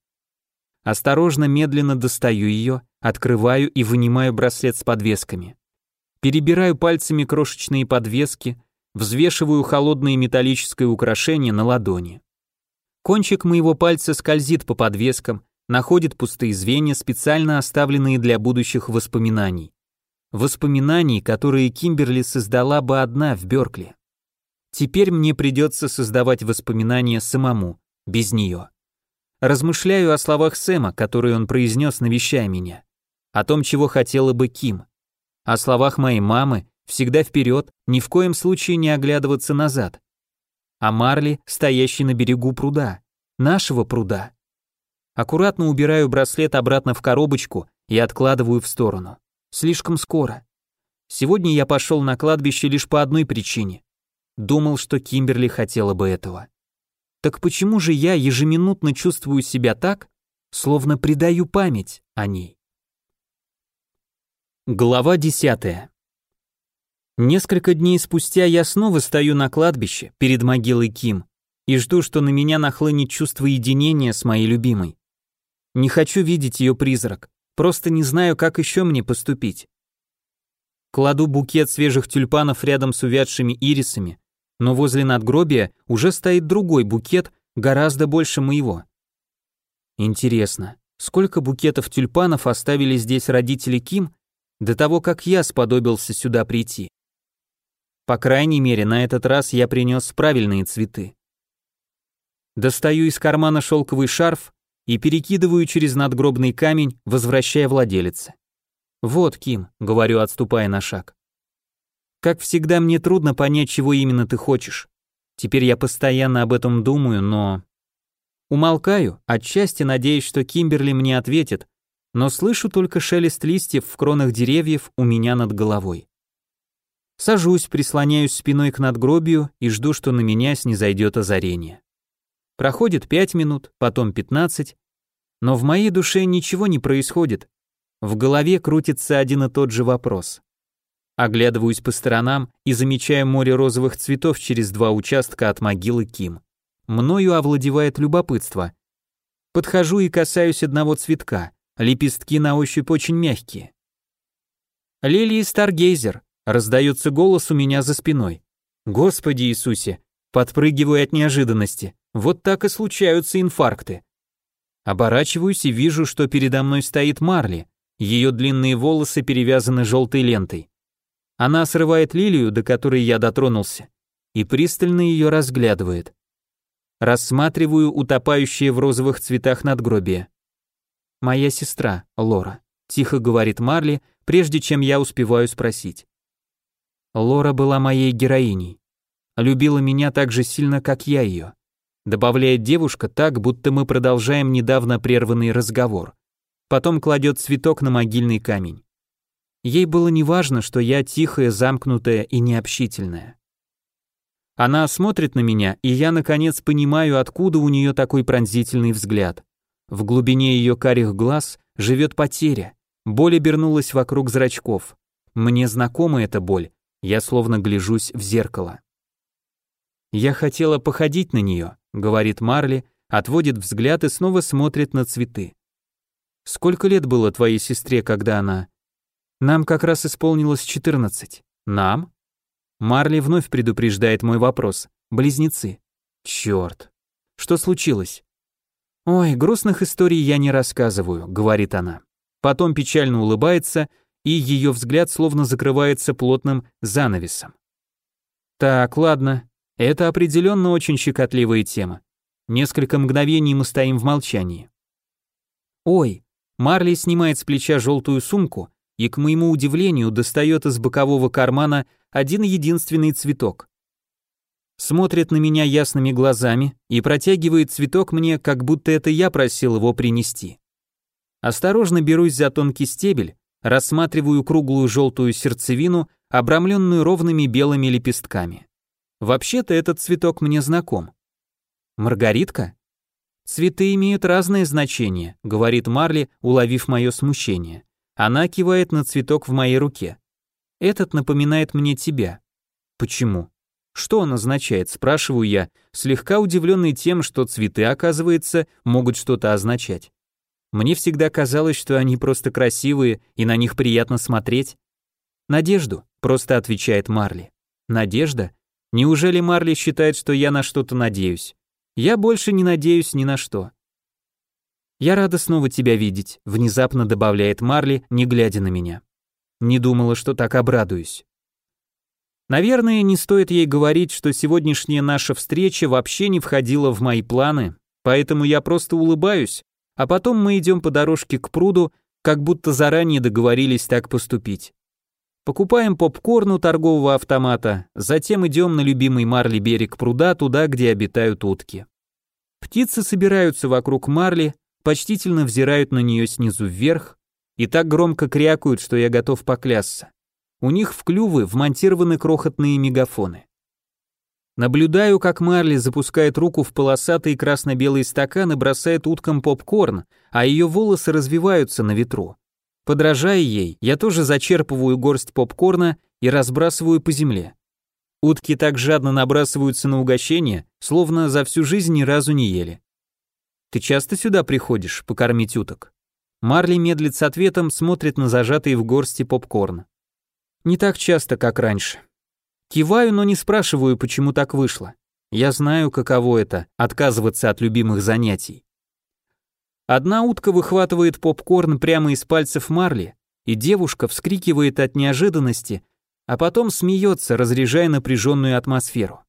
Осторожно, медленно достаю ее, открываю и вынимаю браслет с подвесками. Перебираю пальцами крошечные подвески, взвешиваю холодное металлическое украшение на ладони. Кончик моего пальца скользит по подвескам, находит пустые звенья, специально оставленные для будущих воспоминаний. Воспоминаний, которые Кимберли создала бы одна в Бёркли. Теперь мне придется создавать воспоминания самому, без нее. Размышляю о словах Сэма, которые он произнес, навещая меня. О том, чего хотела бы Ким. О словах моей мамы, всегда вперед, ни в коем случае не оглядываться назад. О Марли, стоящей на берегу пруда. Нашего пруда. Аккуратно убираю браслет обратно в коробочку и откладываю в сторону. Слишком скоро. Сегодня я пошел на кладбище лишь по одной причине. Думал, что Кимберли хотела бы этого. Так почему же я ежеминутно чувствую себя так, словно предаю память о ней? Глава десятая. Несколько дней спустя я снова стою на кладбище перед могилой Ким и жду, что на меня нахлынет чувство единения с моей любимой. Не хочу видеть ее призрак, просто не знаю, как еще мне поступить. Кладу букет свежих тюльпанов рядом с увядшими ирисами, но возле надгробия уже стоит другой букет, гораздо больше моего. Интересно, сколько букетов тюльпанов оставили здесь родители Ким до того, как я сподобился сюда прийти? По крайней мере, на этот раз я принес правильные цветы. Достаю из кармана шелковый шарф и перекидываю через надгробный камень, возвращая владелице. «Вот, Ким», — говорю, отступая на шаг. «Как всегда, мне трудно понять, чего именно ты хочешь. Теперь я постоянно об этом думаю, но Умолкаю, отчасти надеясь, что Кимберли мне ответит, но слышу только шелест листьев в кронах деревьев у меня над головой. Сажусь, прислоняюсь спиной к надгробию и жду, что на меня снизойдет озарение. Проходит пять минут, потом пятнадцать, но в моей душе ничего не происходит. В голове крутится один и тот же вопрос. Оглядываюсь по сторонам и замечаю море розовых цветов через два участка от могилы Ким. Мною овладевает любопытство. Подхожу и касаюсь одного цветка. Лепестки на ощупь очень мягкие. Лилии Старгейзер. Раздается голос у меня за спиной. Господи Иисусе. Подпрыгиваю от неожиданности. Вот так и случаются инфаркты. Оборачиваюсь и вижу, что передо мной стоит Марли. Ее длинные волосы перевязаны желтой лентой. Она срывает лилию, до которой я дотронулся, и пристально ее разглядывает. Рассматриваю утопающее в розовых цветах надгробие. «Моя сестра, Лора», — тихо говорит Марли, прежде чем я успеваю спросить. Лора была моей героиней. Любила меня так же сильно, как я ее. Добавляет девушка так, будто мы продолжаем недавно прерванный разговор. Потом кладет цветок на могильный камень. Ей было неважно, что я тихая, замкнутая и необщительная. Она смотрит на меня, и я наконец понимаю, откуда у нее такой пронзительный взгляд. В глубине ее карих глаз живет потеря. Боль обернулась вокруг зрачков. Мне знакома эта боль. Я словно гляжусь в зеркало. Я хотела походить на нее, говорит Марли, отводит взгляд и снова смотрит на цветы. Сколько лет было твоей сестре, когда она нам как раз исполнилось 14. Нам? Марли вновь предупреждает мой вопрос. Близнецы. Черт. Что случилось? Ой, грустных историй я не рассказываю, говорит она. Потом печально улыбается, и ее взгляд словно закрывается плотным занавесом. Так, ладно. Это определенно очень щекотливая тема. Несколько мгновений мы стоим в молчании. Ой, Марли снимает с плеча желтую сумку и, к моему удивлению, достает из бокового кармана один единственный цветок. Смотрит на меня ясными глазами и протягивает цветок мне, как будто это я просил его принести. Осторожно берусь за тонкий стебель, рассматриваю круглую желтую сердцевину, обрамленную ровными белыми лепестками. Вообще-то этот цветок мне знаком. Маргаритка? Цветы имеют разное значение, говорит Марли, уловив мое смущение. Она кивает на цветок в моей руке. Этот напоминает мне тебя. Почему? Что он означает, спрашиваю я, слегка удивленный тем, что цветы, оказывается, могут что-то означать. Мне всегда казалось, что они просто красивые и на них приятно смотреть. Надежду, просто отвечает Марли. Надежда? Неужели Марли считает, что я на что-то надеюсь? Я больше не надеюсь ни на что. «Я рада снова тебя видеть», — внезапно добавляет Марли, не глядя на меня. Не думала, что так обрадуюсь. Наверное, не стоит ей говорить, что сегодняшняя наша встреча вообще не входила в мои планы, поэтому я просто улыбаюсь, а потом мы идем по дорожке к пруду, как будто заранее договорились так поступить. Покупаем попкорн у торгового автомата, затем идем на любимый Марли берег пруда, туда, где обитают утки. Птицы собираются вокруг Марли, почтительно взирают на нее снизу вверх и так громко крякают, что я готов поклясться. У них в клювы вмонтированы крохотные мегафоны. Наблюдаю, как Марли запускает руку в полосатый красно-белый стакан и бросает уткам попкорн, а ее волосы развиваются на ветру. Подражая ей, я тоже зачерпываю горсть попкорна и разбрасываю по земле. Утки так жадно набрасываются на угощение, словно за всю жизнь ни разу не ели. Ты часто сюда приходишь покормить уток? Марли медлит с ответом, смотрит на зажатый в горсти попкорн. Не так часто, как раньше. Киваю, но не спрашиваю, почему так вышло. Я знаю, каково это отказываться от любимых занятий. Одна утка выхватывает попкорн прямо из пальцев Марли, и девушка вскрикивает от неожиданности, а потом смеется, разряжая напряженную атмосферу.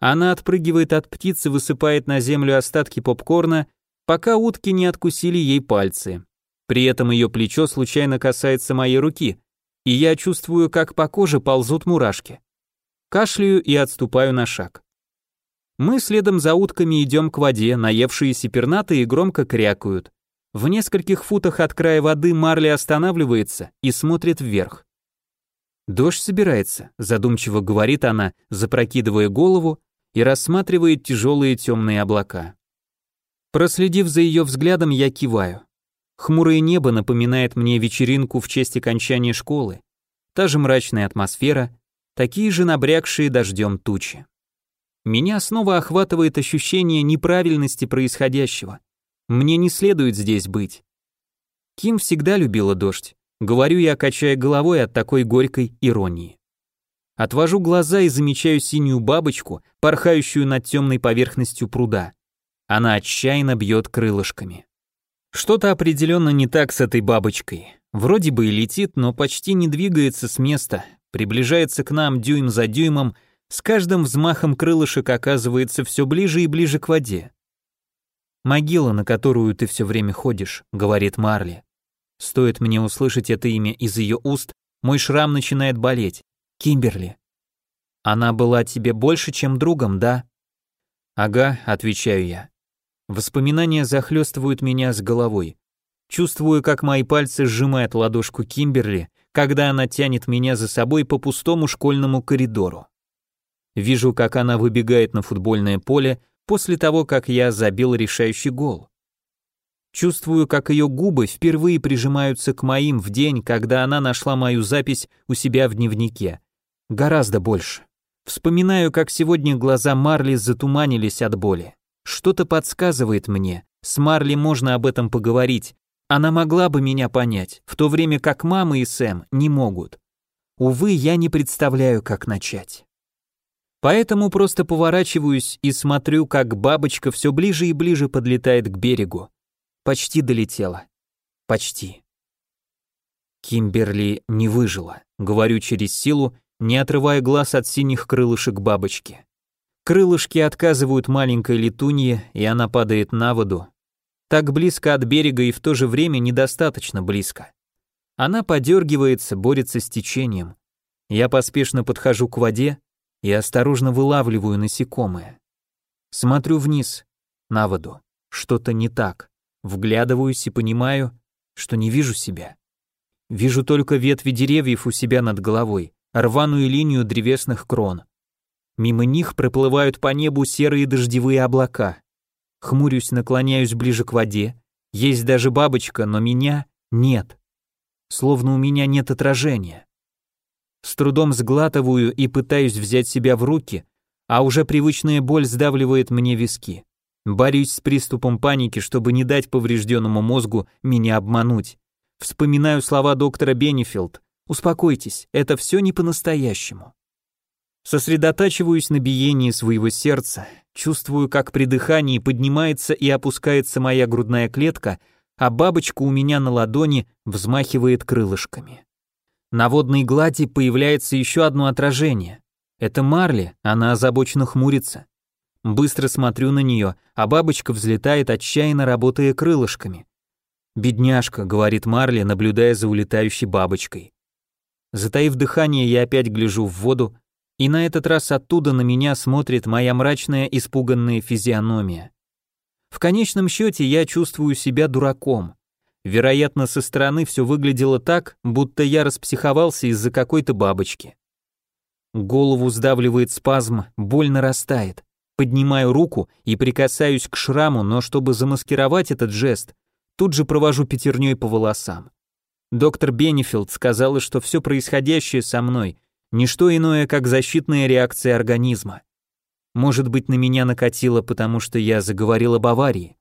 Она отпрыгивает от птицы, высыпает на землю остатки попкорна, пока утки не откусили ей пальцы. При этом ее плечо случайно касается моей руки, и я чувствую, как по коже ползут мурашки. Кашляю и отступаю на шаг. Мы следом за утками идем к воде, наевшиеся пернатые громко крякают. В нескольких футах от края воды Марли останавливается и смотрит вверх. «Дождь собирается», — задумчиво говорит она, запрокидывая голову и рассматривает тяжелые темные облака. Проследив за ее взглядом, я киваю. Хмурое небо напоминает мне вечеринку в честь окончания школы. Та же мрачная атмосфера, такие же набрякшие дождем тучи. Меня снова охватывает ощущение неправильности происходящего. Мне не следует здесь быть. Ким всегда любила дождь. Говорю я, качая головой от такой горькой иронии. Отвожу глаза и замечаю синюю бабочку, порхающую над темной поверхностью пруда. Она отчаянно бьет крылышками. Что-то определенно не так с этой бабочкой. Вроде бы и летит, но почти не двигается с места, приближается к нам дюйм за дюймом, с каждым взмахом крылышек оказывается все ближе и ближе к воде. «Могила, на которую ты все время ходишь», — говорит Марли. Стоит мне услышать это имя из ее уст, мой шрам начинает болеть. Кимберли. Она была тебе больше, чем другом, да? Ага, отвечаю я. Воспоминания захлестывают меня с головой. Чувствую, как мои пальцы сжимают ладошку Кимберли, когда она тянет меня за собой по пустому школьному коридору. Вижу, как она выбегает на футбольное поле после того, как я забил решающий гол. Чувствую, как ее губы впервые прижимаются к моим в день, когда она нашла мою запись у себя в дневнике. Гораздо больше. Вспоминаю, как сегодня глаза Марли затуманились от боли. Что-то подсказывает мне, с Марли можно об этом поговорить. Она могла бы меня понять, в то время как мама и Сэм не могут. Увы, я не представляю, как начать. Поэтому просто поворачиваюсь и смотрю, как бабочка все ближе и ближе подлетает к берегу. Почти долетела. Почти. Кимберли не выжила, говорю через силу, не отрывая глаз от синих крылышек бабочки. Крылышки отказывают маленькой летунье, и она падает на воду. Так близко от берега и в то же время недостаточно близко. Она подергивается, борется с течением. Я поспешно подхожу к воде и осторожно вылавливаю насекомое. Смотрю вниз, на воду. Что-то не так. Вглядываюсь и понимаю, что не вижу себя. Вижу только ветви деревьев у себя над головой, рваную линию древесных крон. Мимо них проплывают по небу серые дождевые облака. Хмурюсь, наклоняюсь ближе к воде. Есть даже бабочка, но меня нет. Словно у меня нет отражения. С трудом сглатываю и пытаюсь взять себя в руки, а уже привычная боль сдавливает мне виски. Борюсь с приступом паники, чтобы не дать поврежденному мозгу меня обмануть. Вспоминаю слова доктора Бенефилд. «Успокойтесь, это все не по-настоящему». Сосредотачиваюсь на биении своего сердца, чувствую, как при дыхании поднимается и опускается моя грудная клетка, а бабочка у меня на ладони взмахивает крылышками. На водной глади появляется еще одно отражение. Это Марли, она озабоченно хмурится. Быстро смотрю на нее, а бабочка взлетает, отчаянно работая крылышками. «Бедняжка», — говорит Марли, наблюдая за улетающей бабочкой. Затаив дыхание, я опять гляжу в воду, и на этот раз оттуда на меня смотрит моя мрачная, испуганная физиономия. В конечном счете я чувствую себя дураком. Вероятно, со стороны все выглядело так, будто я распсиховался из-за какой-то бабочки. Голову сдавливает спазм, боль нарастает. Поднимаю руку и прикасаюсь к шраму, но чтобы замаскировать этот жест, тут же провожу пятерней по волосам. Доктор Бенефилд сказала, что все происходящее со мной не что иное, как защитная реакция организма. Может быть, на меня накатило, потому что я заговорил об аварии.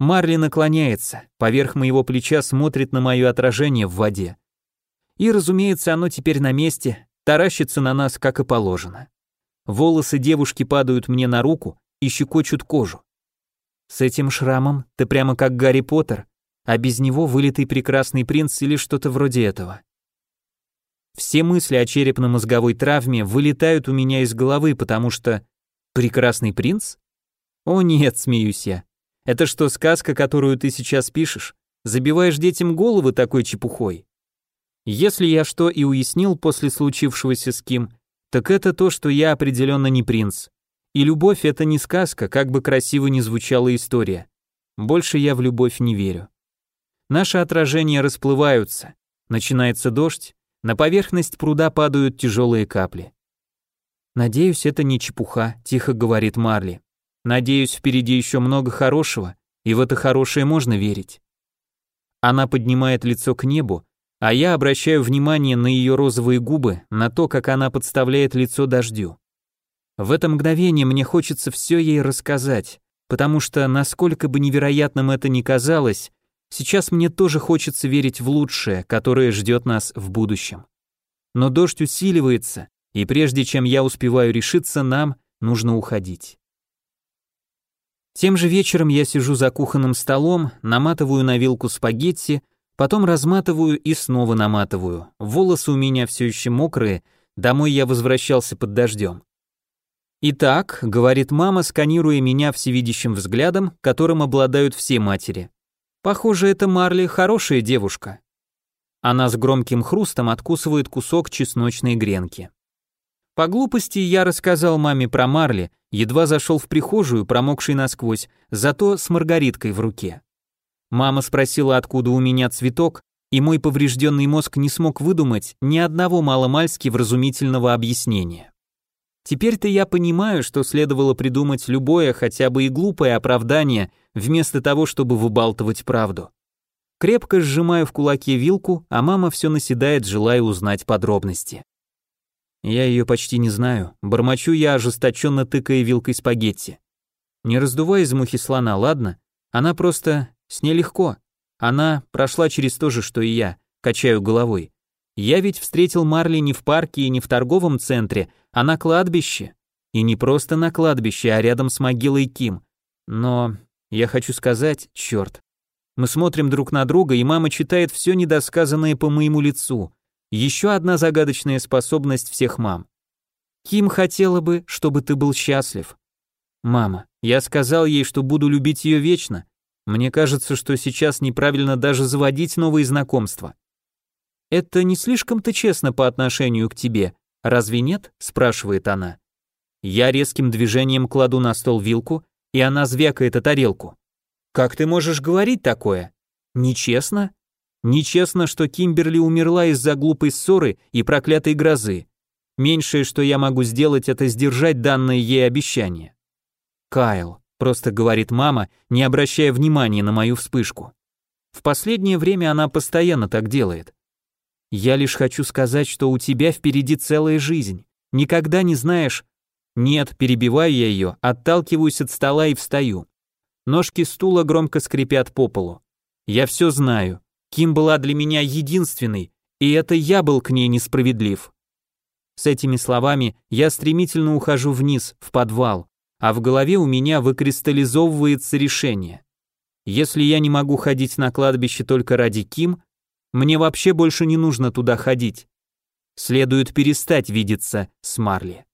Марли наклоняется, поверх моего плеча смотрит на мое отражение в воде. И, разумеется, оно теперь на месте, таращится на нас, как и положено. Волосы девушки падают мне на руку и щекочут кожу. С этим шрамом ты прямо как Гарри Поттер, а без него вылитый прекрасный принц или что-то вроде этого. Все мысли о черепно-мозговой травме вылетают у меня из головы, потому что... Прекрасный принц? О нет, смеюсь я. Это что, сказка, которую ты сейчас пишешь? Забиваешь детям головы такой чепухой? Если я что и уяснил после случившегося с Ким, так это то, что я определенно не принц. И любовь это не сказка, как бы красиво ни звучала история. Больше я в любовь не верю. Наши отражения расплываются. Начинается дождь, на поверхность пруда падают тяжелые капли. «Надеюсь, это не чепуха», — тихо говорит Марли. «Надеюсь, впереди еще много хорошего, и в это хорошее можно верить». Она поднимает лицо к небу, а я обращаю внимание на ее розовые губы, на то, как она подставляет лицо дождю. В это мгновение мне хочется все ей рассказать, потому что, насколько бы невероятным это ни казалось, сейчас мне тоже хочется верить в лучшее, которое ждет нас в будущем. Но дождь усиливается, и прежде чем я успеваю решиться, нам нужно уходить. Тем же вечером я сижу за кухонным столом, наматываю на вилку спагетти, потом разматываю и снова наматываю. Волосы у меня все еще мокрые, домой я возвращался под дождем. «Итак», — говорит мама, сканируя меня всевидящим взглядом, которым обладают все матери. «Похоже, это Марли хорошая девушка». Она с громким хрустом откусывает кусок чесночной гренки. По глупости я рассказал маме про Марли, едва зашел в прихожую, промокший насквозь, зато с маргариткой в руке. Мама спросила, откуда у меня цветок, и мой поврежденный мозг не смог выдумать ни одного маломальски вразумительного объяснения. Теперь-то я понимаю, что следовало придумать любое, хотя бы и глупое оправдание, вместо того, чтобы выбалтывать правду. Крепко сжимаю в кулаке вилку, а мама все наседает, желая узнать подробности. Я ее почти не знаю. Бормочу я, ожесточенно тыкая вилкой спагетти. Не раздувай из мухи слона, ладно? Она просто... с ней легко. Она прошла через то же, что и я. Качаю головой. Я ведь встретил Марли не в парке и не в торговом центре, а на кладбище. И не просто на кладбище, а рядом с могилой Ким. Но я хочу сказать, черт. Мы смотрим друг на друга, и мама читает все недосказанное по моему лицу. Еще одна загадочная способность всех мам. Ким хотела бы, чтобы ты был счастлив. Мама, я сказал ей, что буду любить ее вечно. Мне кажется, что сейчас неправильно даже заводить новые знакомства. Это не слишком-то честно по отношению к тебе, разве нет? спрашивает она. Я резким движением кладу на стол вилку, и она звякает о тарелку. Как ты можешь говорить такое? Нечестно? Нечестно, что Кимберли умерла из-за глупой ссоры и проклятой грозы. Меньшее, что я могу сделать, это сдержать данное ей обещание. Кайл, просто говорит мама, не обращая внимания на мою вспышку. В последнее время она постоянно так делает. Я лишь хочу сказать, что у тебя впереди целая жизнь. Никогда не знаешь... Нет, перебиваю я ее, отталкиваюсь от стола и встаю. Ножки стула громко скрипят по полу. Я все знаю. Ким была для меня единственной, и это я был к ней несправедлив. С этими словами я стремительно ухожу вниз, в подвал, а в голове у меня выкристаллизовывается решение. Если я не могу ходить на кладбище только ради Ким, мне вообще больше не нужно туда ходить. Следует перестать видеться с Марли.